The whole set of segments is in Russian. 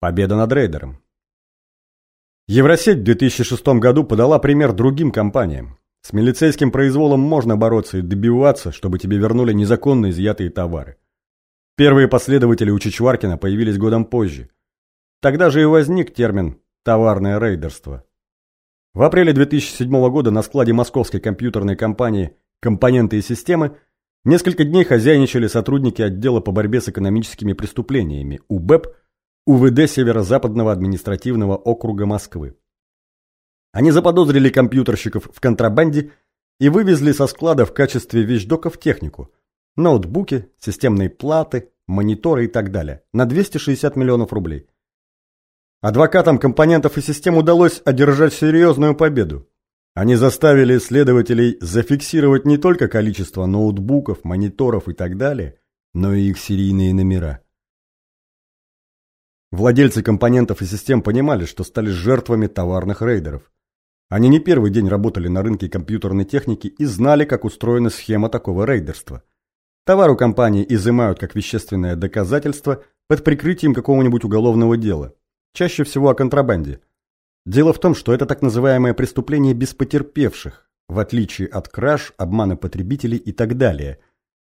Победа над рейдером. Евросеть в 2006 году подала пример другим компаниям. С милицейским произволом можно бороться и добиваться, чтобы тебе вернули незаконно изъятые товары. Первые последователи у Чичваркина появились годом позже. Тогда же и возник термин «товарное рейдерство». В апреле 2007 года на складе московской компьютерной компании «Компоненты и системы» несколько дней хозяйничали сотрудники отдела по борьбе с экономическими преступлениями УБЭП УВД Северо-Западного административного округа Москвы. Они заподозрили компьютерщиков в контрабанде и вывезли со склада в качестве вещдоков технику – ноутбуки, системные платы, мониторы и так далее – на 260 миллионов рублей. Адвокатам компонентов и систем удалось одержать серьезную победу. Они заставили следователей зафиксировать не только количество ноутбуков, мониторов и так далее, но и их серийные номера. Владельцы компонентов и систем понимали, что стали жертвами товарных рейдеров. Они не первый день работали на рынке компьютерной техники и знали, как устроена схема такого рейдерства. Товар у компании изымают как вещественное доказательство под прикрытием какого-нибудь уголовного дела. Чаще всего о контрабанде. Дело в том, что это так называемое преступление без потерпевших, в отличие от краж, обмана потребителей и так далее.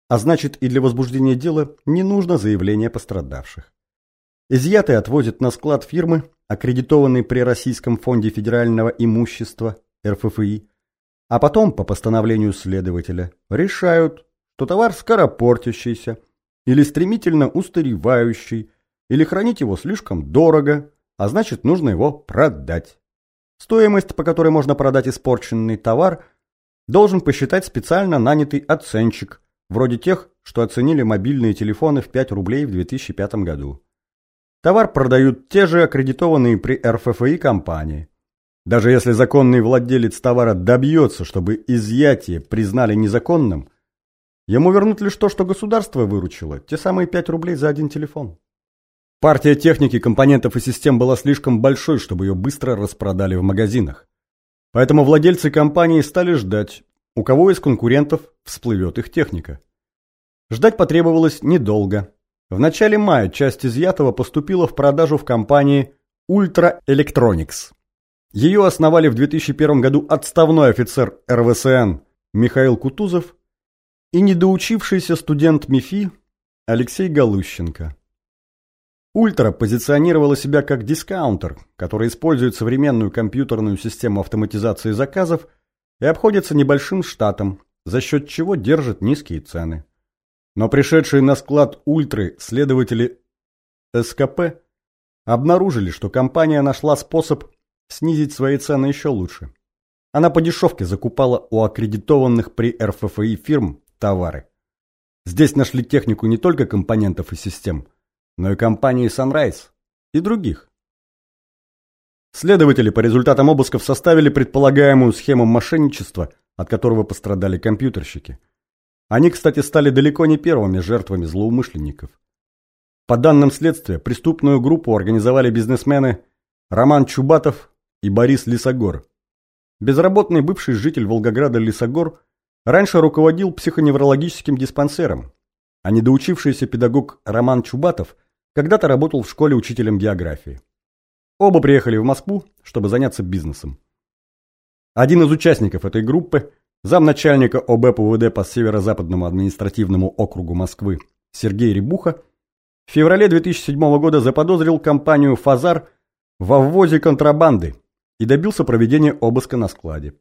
А значит, и для возбуждения дела не нужно заявление пострадавших. Изъятые отвозят на склад фирмы, аккредитованной при Российском фонде федерального имущества РФФИ, а потом, по постановлению следователя, решают, что товар скоропортящийся или стремительно устаревающий, или хранить его слишком дорого, а значит нужно его продать. Стоимость, по которой можно продать испорченный товар, должен посчитать специально нанятый оценщик, вроде тех, что оценили мобильные телефоны в 5 рублей в 2005 году. Товар продают те же аккредитованные при РФФИ компании. Даже если законный владелец товара добьется, чтобы изъятие признали незаконным, ему вернут лишь то, что государство выручило, те самые 5 рублей за один телефон. Партия техники, компонентов и систем была слишком большой, чтобы ее быстро распродали в магазинах. Поэтому владельцы компании стали ждать, у кого из конкурентов всплывет их техника. Ждать потребовалось недолго. В начале мая часть изъятого поступила в продажу в компании Ultra Electronics. Ее основали в 2001 году отставной офицер РВСН Михаил Кутузов и недоучившийся студент МИФИ Алексей Галущенко. Ультра позиционировала себя как дискаунтер, который использует современную компьютерную систему автоматизации заказов и обходится небольшим штатом, за счет чего держит низкие цены. Но пришедшие на склад Ультры следователи СКП обнаружили, что компания нашла способ снизить свои цены еще лучше. Она по дешевке закупала у аккредитованных при РФФИ фирм товары. Здесь нашли технику не только компонентов и систем – но и компании Sunrise и других. Следователи по результатам обысков составили предполагаемую схему мошенничества, от которого пострадали компьютерщики. Они, кстати, стали далеко не первыми жертвами злоумышленников. По данным следствия, преступную группу организовали бизнесмены Роман Чубатов и Борис Лисогор. Безработный бывший житель Волгограда Лисогор раньше руководил психоневрологическим диспансером, а недоучившийся педагог Роман Чубатов когда-то работал в школе учителем географии. Оба приехали в Москву, чтобы заняться бизнесом. Один из участников этой группы, замначальника УВД по Северо-Западному административному округу Москвы Сергей Рябуха, в феврале 2007 года заподозрил компанию «Фазар» во ввозе контрабанды и добился проведения обыска на складе.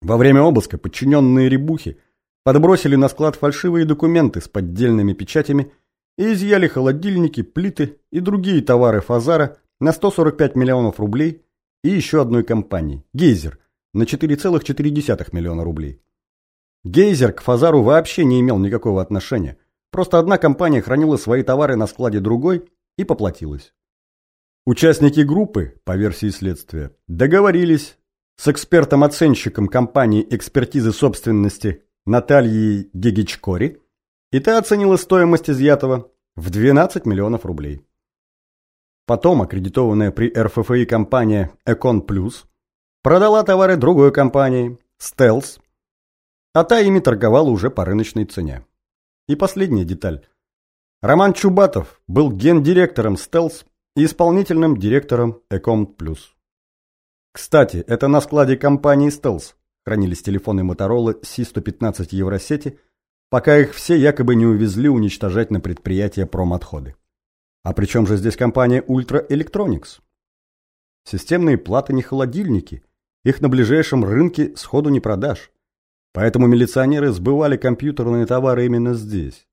Во время обыска подчиненные Рябухи подбросили на склад фальшивые документы с поддельными печатями и изъяли холодильники, плиты и другие товары Фазара на 145 миллионов рублей и еще одной компании – Гейзер на 4,4 миллиона рублей. Гейзер к Фазару вообще не имел никакого отношения. Просто одна компания хранила свои товары на складе другой и поплатилась. Участники группы, по версии следствия, договорились с экспертом-оценщиком компании экспертизы собственности Натальей Гегичкори и та оценила стоимость изъятого в 12 миллионов рублей. Потом аккредитованная при РФФИ компания Econ Plus продала товары другой компании Stealth, а та ими торговала уже по рыночной цене. И последняя деталь. Роман Чубатов был гендиректором Stealth и исполнительным директором Эком Плюс. Кстати, это на складе компании Стелс хранились телефоны Motorola C115 Евросети, пока их все якобы не увезли уничтожать на предприятие промотходы. А при чем же здесь компания Ultra Electronics? Системные платы не холодильники, их на ближайшем рынке сходу не продашь. Поэтому милиционеры сбывали компьютерные товары именно здесь.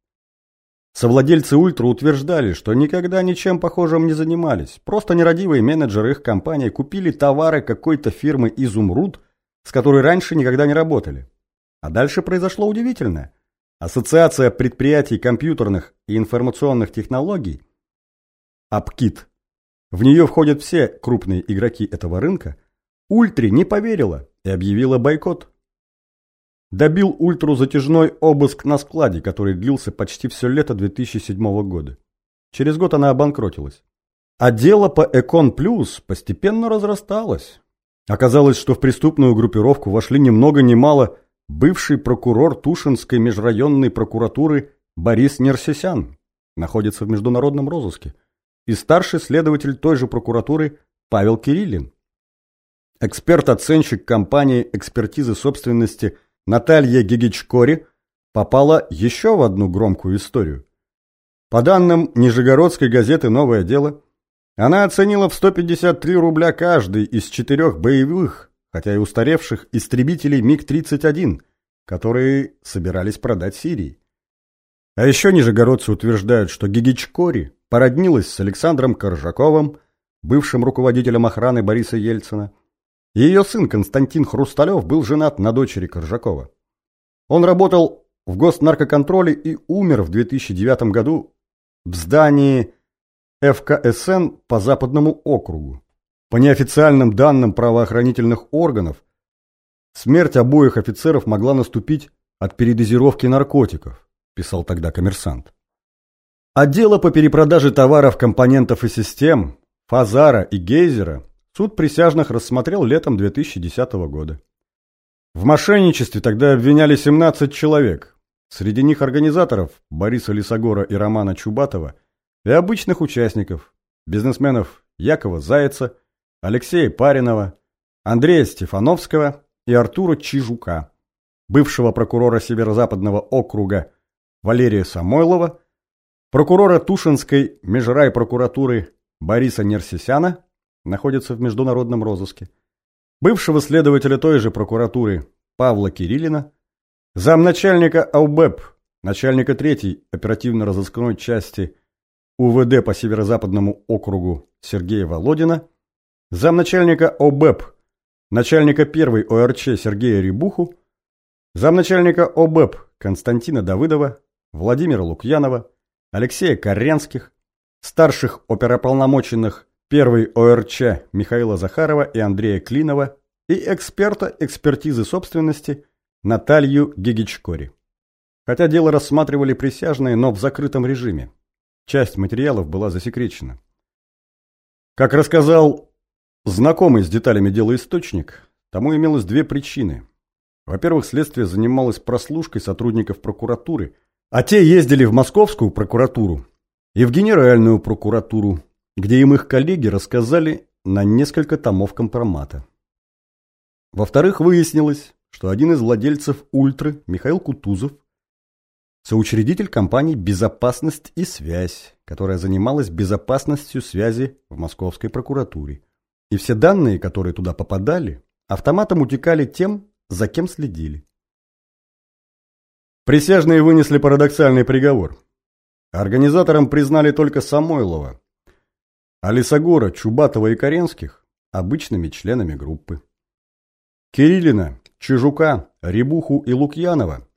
Совладельцы Ультра утверждали, что никогда ничем похожим не занимались. Просто нерадивые менеджеры их компании купили товары какой-то фирмы «Изумруд», с которой раньше никогда не работали. А дальше произошло удивительное. Ассоциация предприятий компьютерных и информационных технологий, АПКИТ, в нее входят все крупные игроки этого рынка, Ультре не поверила и объявила бойкот. Добил Ультру затяжной обыск на складе, который длился почти все лето 2007 года. Через год она обанкротилась. А дело по Экон Плюс постепенно разрасталось. Оказалось, что в преступную группировку вошли ни много ни мало бывший прокурор Тушинской межрайонной прокуратуры Борис Нерсисян, находится в международном розыске, и старший следователь той же прокуратуры Павел Кириллин. Эксперт-оценщик компании экспертизы собственности – Наталья Гигичкори попала еще в одну громкую историю. По данным Нижегородской газеты «Новое дело», она оценила в 153 рубля каждый из четырех боевых, хотя и устаревших, истребителей МиГ-31, которые собирались продать Сирии. А еще нижегородцы утверждают, что Гигичкори породнилась с Александром Коржаковым, бывшим руководителем охраны Бориса Ельцина, ее сын Константин Хрусталев был женат на дочери Коржакова. Он работал в госнаркоконтроле и умер в 2009 году в здании ФКСН по Западному округу. По неофициальным данным правоохранительных органов, смерть обоих офицеров могла наступить от передозировки наркотиков, писал тогда коммерсант. А дело по перепродаже товаров, компонентов и систем, Фазара и Гейзера Суд присяжных рассмотрел летом 2010 года. В мошенничестве тогда обвиняли 17 человек. Среди них организаторов Бориса Лисогора и Романа Чубатова и обычных участников, бизнесменов Якова Зайца, Алексея Паринова, Андрея Стефановского и Артура Чижука, бывшего прокурора Северо-Западного округа Валерия Самойлова, прокурора Тушинской межрайпрокуратуры Бориса Нерсисяна находится в международном розыске, бывшего следователя той же прокуратуры Павла Кириллина, замначальника АУБЭП, начальника третьей оперативно-розыскной части УВД по Северо-Западному округу Сергея Володина, замначальника ОБЭП, начальника первой ОРЧ Сергея Рябуху, замначальника ОБЭП Константина Давыдова, Владимира Лукьянова, Алексея Корянских, старших оперополномоченных первый ОРЧ Михаила Захарова и Андрея Клинова и эксперта экспертизы собственности Наталью Гигичкори. Хотя дело рассматривали присяжные, но в закрытом режиме. Часть материалов была засекречена. Как рассказал знакомый с деталями дела источник, тому имелось две причины. Во-первых, следствие занималось прослушкой сотрудников прокуратуры, а те ездили в московскую прокуратуру и в генеральную прокуратуру, где им их коллеги рассказали на несколько томов компромата. Во-вторых, выяснилось, что один из владельцев «Ультры», Михаил Кутузов, соучредитель компании «Безопасность и связь», которая занималась безопасностью связи в московской прокуратуре. И все данные, которые туда попадали, автоматом утекали тем, за кем следили. Присяжные вынесли парадоксальный приговор. Организатором признали только Самойлова, а Чубатова и Каренских – обычными членами группы. Кириллина, Чижука, Рябуху и Лукьянова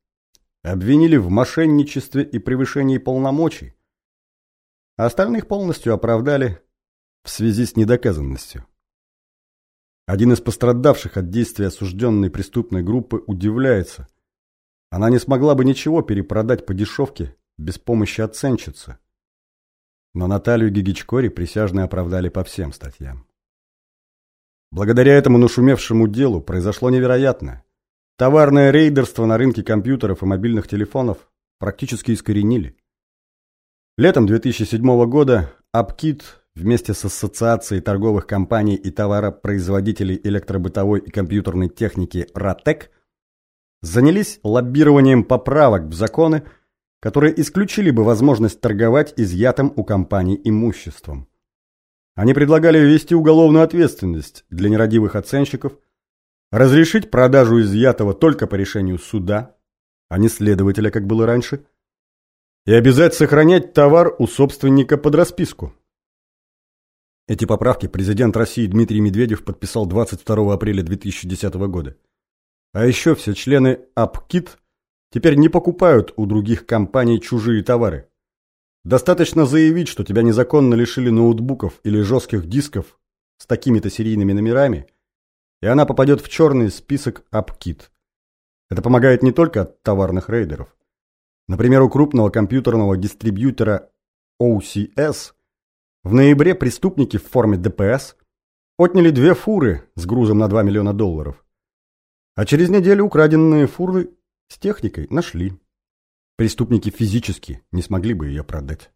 обвинили в мошенничестве и превышении полномочий, а остальных полностью оправдали в связи с недоказанностью. Один из пострадавших от действия осужденной преступной группы удивляется. Она не смогла бы ничего перепродать по дешевке без помощи оценщицы. Но Наталью Гигичкори присяжные оправдали по всем статьям. Благодаря этому нашумевшему делу произошло невероятное. Товарное рейдерство на рынке компьютеров и мобильных телефонов практически искоренили. Летом 2007 года Апкит вместе с Ассоциацией торговых компаний и товаропроизводителей электробытовой и компьютерной техники РАТЕК занялись лоббированием поправок в законы, которые исключили бы возможность торговать изъятым у компаний имуществом. Они предлагали ввести уголовную ответственность для нерадивых оценщиков, разрешить продажу изъятого только по решению суда, а не следователя, как было раньше, и обязать сохранять товар у собственника под расписку. Эти поправки президент России Дмитрий Медведев подписал 22 апреля 2010 года. А еще все члены АПКИТ теперь не покупают у других компаний чужие товары. Достаточно заявить, что тебя незаконно лишили ноутбуков или жестких дисков с такими-то серийными номерами, и она попадет в черный список АПКИТ. Это помогает не только от товарных рейдеров. Например, у крупного компьютерного дистрибьютора OCS в ноябре преступники в форме ДПС отняли две фуры с грузом на 2 миллиона долларов. А через неделю украденные фуры с техникой нашли. Преступники физически не смогли бы ее продать.